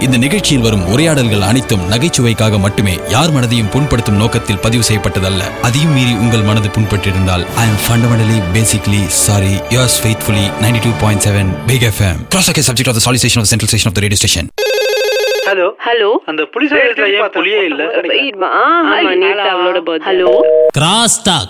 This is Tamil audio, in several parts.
இந்த நிகழ்ச்சியில் வரும் உரையாடல்கள் அனைத்தும் நகைச்சுவைக்காக மட்டுமே யார் மனதையும் புண்படுத்தும் நோக்கத்தில் பதிவு செய்யப்பட்டதல்ல. அதையும் மீறி உங்கள் மனது புண்பட்டிருந்தால் I am fundamentally basically sorry yours faithfully ninety two point seven Big FM cross subject of the solicitation of central station of the radio station hello hello அந்த புலிஸ் புலியே இல்ல? ஆமா நேத்து அவளோட birthday hello Cross talk.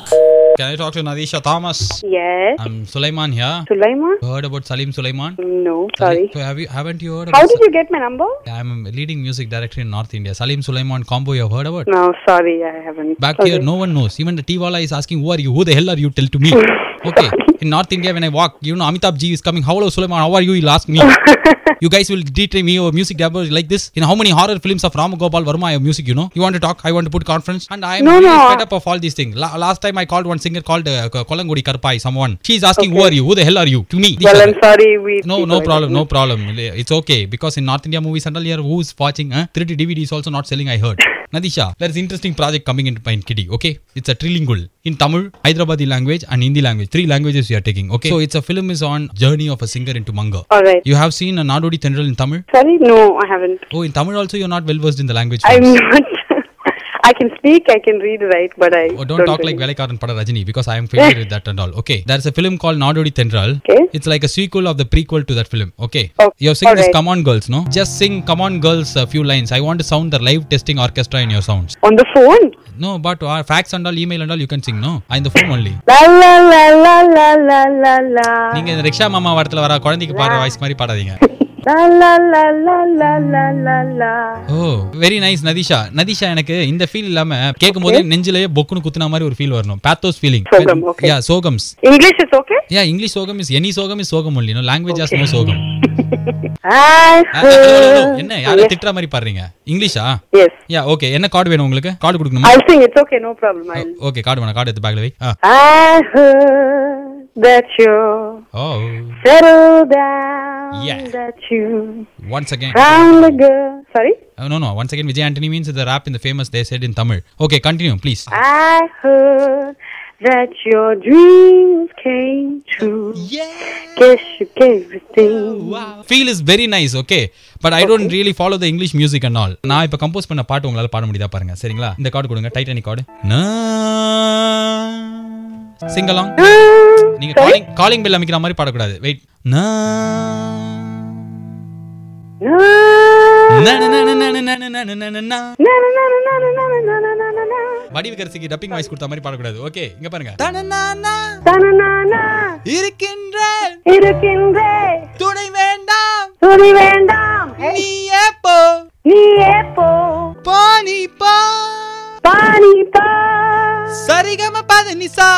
Can I talk to Nadisha Thomas? Yes, I'm Sulaiman here. Sulaiman? Heard about Salim Sulaiman? No, sorry. So have you haven't you heard How about did you get my number? I'm a leading music director in North India. Salim Sulaiman combo you have heard about? No, sorry, I haven't. Back Okay. here, no one knows. Even the T-Wala is asking, who are you? Who the hell are you? Tell to me. okay. In North India, when I walk, you know, Amitabh Ji is coming. How Hello, Sulaiman. How are you? He'll ask me. you guys will detail me or music dabber like this. In how many horror films of Ram Gopal Verma I have music, you know? You want to talk? I want to put conference. And I am No, really no. fed up of all these things. La- last time I called one singer called uh, Kolangudi Karpai, someone. She's asking, who are you? Who the hell are you? To me. Well, I'm sorry. We No, no problem, no problem. It's okay because in North India movies and all here, who's watching? Huh? 3D DVD is also not selling. I heard. Nadisha, there is interesting project coming into my Kiddy. Okay, it's a trilingual in Tamil, Hyderabadi language, and Hindi language. Three languages we are taking. Okay, so it's a film is on journey of a singer into manga. All right. You have seen a Nadodi Tendral in Tamil. Sorry, no, I haven't. Oh, in Tamil also you're not well versed in the language. I'm not. I can speak, I can read, write, but I Oh, don't, talk like Velikaran Pada Rajini because I am familiar with that and all. Okay. There's a film called Nadodi Tendral. Okay. It's like a sequel of the prequel to that film. Okay. Okay, You're singing this alright. Come On Girls, no? Just sing Come On Girls a few lines. I want to sound the live testing orchestra in your sounds. On the phone? No, but uh, fax and all, email and all, you can sing, no? Ah, in the phone only. La la la la la la la la. நீங்க இந்த ரிக்ஷா மாமா வரத்துல வர குழந்தைக்கு பாடுற வாய்ஸ் மாதிரி பாடாதீங்க வெரி நைஸ் நதிஷா நதிஷா எனக்கு இந்த ஃபீல் இல்லாம கேட்கும் போது நெஞ்சிலேயே பொக்குன்னு குத்துன மாதிரி ஒரு ஃபீல் வரணும். Pathos feeling yeah சோகம்ஸ் English is okay yeah English சோகம் இஸ் எனி சோகம் இஸ் சோகம் only no language as no சோகம் என்ன யாரோ திட்ற மாதிரி பாடுறீங்க? இங்கிலீஷா யா ஓகே என்ன கார்டு வேணும் உங்களுக்கு? கார்டு கொடுக்கணுமா? I think it's okay no problem okay card வேணும் கார்டு எடுத்து பேக்ல வை. I heard that you oh settle down down, Yeah. that you once again found a girl. Sorry? no no once again Vijay Antony means the rap in the famous they said in Tamil okay continue please I heard that your dreams came true. Guess you gave everything. feel is very nice okay but i don't really follow the english music and all நான் இப்ப கம்போஸ் பண்ண பாட்டு உங்களால பாட முடியுதா பாருங்க சரிங்களா இந்த கார்டு கொடுங்க டைட்டானிக் கார்டு சிங் அலாங் நீங்க காலிங் காலிங் பெல் அமைக்கிற மாதிரி பாடக்கூடாது வெயிட் No. வடிவகரசிக்கு டப்பிங் வாய்ஸ் கொடுத்த மாதிரி பாடக்கூடாது ஓகே இங்க பாருங்க இருக்கின்ற இருக்கின்றேன் துணை வேண்டாம் துணி வேண்டாம் நீயே போ நீயே போ பாணி பா பாணி பா சரிகம பத நிசா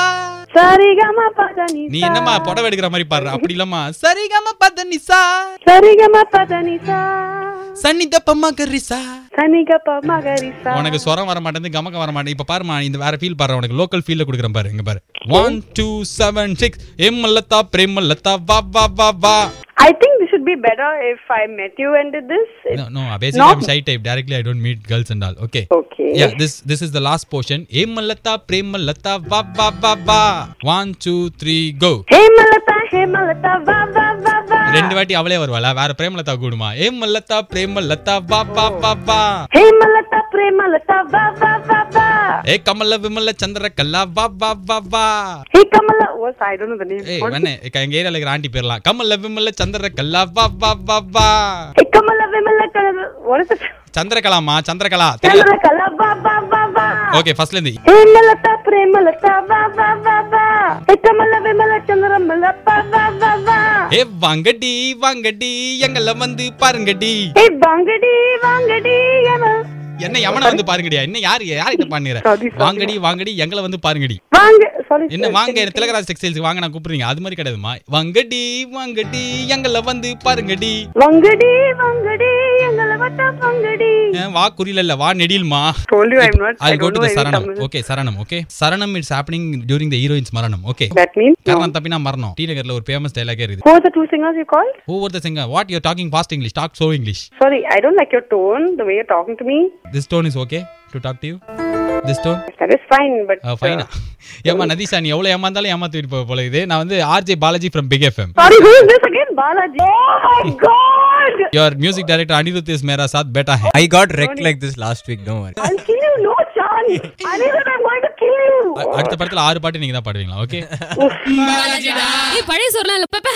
சரிகம பதனி நீ என்னம்மா புடவை எடுக்கிற மாதிரி பாடுற அப்படி இல்லம்மா சரிகம பத நிசா சரிகம பதனி சா சன்னிதப்பம்மா கரிசா சனிகப்ப மகரிசா உனக்கு ஸ்வரம் வர மாட்டேங்குது கமக்க வர மாட்டேங்குது இப்ப பாருமா இந்த வேற ஃபீல் பாரு உனக்கு லோக்கல் ஃபீல்ல கொடுக்குறேன் பாரு இங்க பாரு one two seven six M Latha Prem Latha வா வா வா வா I think this should be better if I met you and did this. It- No, no, basically I'm shy type. Directly I don't meet girls and all. Okay. Okay. Yeah, this this is the last portion. Emalata, Premalata, va va va va. One, two, three, go. Hemalatha Hemalatha வா வா வா வா ரெண்டு வாட்டி அவளே வருவாளா வேற பிரேமலதா கூடுமா ஏமல்லத்தா பிரேமலத்தா வா வா வா வா ஹேமலதா பிரேமலதா வா வா வா வா ஏ கமல விமல சந்திர கல்லா வா வா வா வா ஹே கமல I don't know the name. ஏய் What? வண்ணே எங்க ஏரியால இருக்கிற ஆண்டி பேர்லாம் கமல விமல சந்திர கல்லா வா வா வா வா ஹே கமல விமல கல what is it? சந்திரகலாமா சந்திரகலா தெரியல சந்திர கல வா வா வா வா ஓகே ஃபர்ஸ்ட்ல இருந்து ஹேமலதா பிரேமலதா வா வா வா வா ஹே கமல விமல சந்திரமல வா வா வா வா ஏ வாங்கடி வாங்கடி எங்கள வந்து பாருங்கடி. ஹே வாங்கடி வாங்கடி என என்ன எவன வந்து பாருங்கடியா? என்ன யாரு யார்கிட்ட பண்ணுற. வாங்கடி வாங்கடி எங்களை வந்து பாருங்கடி. வாங்க என்ன வாங்க திலகராஜ் டெக்ஸ்டைல்ஸ் வாங்க நான் கூப்பிடுறீங்க. அது மாதிரி கிடையாதுமா? வங்கடி வங்கடி எங்கள வந்து பாருங்கடி. வங்கடி வங்கடி வா குறியில இல்ல வா நெடில்மா. ஐ கோ டு சரணம். ஓகே சரணம் ஓகே சரணம் it's happening during the heroines மரணம் ஓகே தட் மீன்ஸ் கரணம் தப்பினா மரணம். டி நகர்ல ஒரு ஃபேமஸ் டயலாக் இருக்குது. Who the two singers you call who were the singer what you are talking fast English talk slow English sorry I don't like your tone the way you are talking to me this tone is okay to talk to you the stone that is fine but ஃபைனா ஏமா நதிஷா நீ எவ்வளவு ஏமாந்தாலும் ஏமாத்திட்டு போக போல இது. நான் வந்து RJ Balaji from Big FM sorry who is this again Balaji oh my God your music director Anirudh is மேரா சாத் பெட்டா high I got wreck like this last week don't worry I kill you no chance Anirudh I am going to kill you அடுத்த படத்துல ஆறு பாட்டு நீங்க தான் பாடுவீங்களா ஓகே பாலாஜிடா ஏ பழைய சொல்லாம் பாப்பா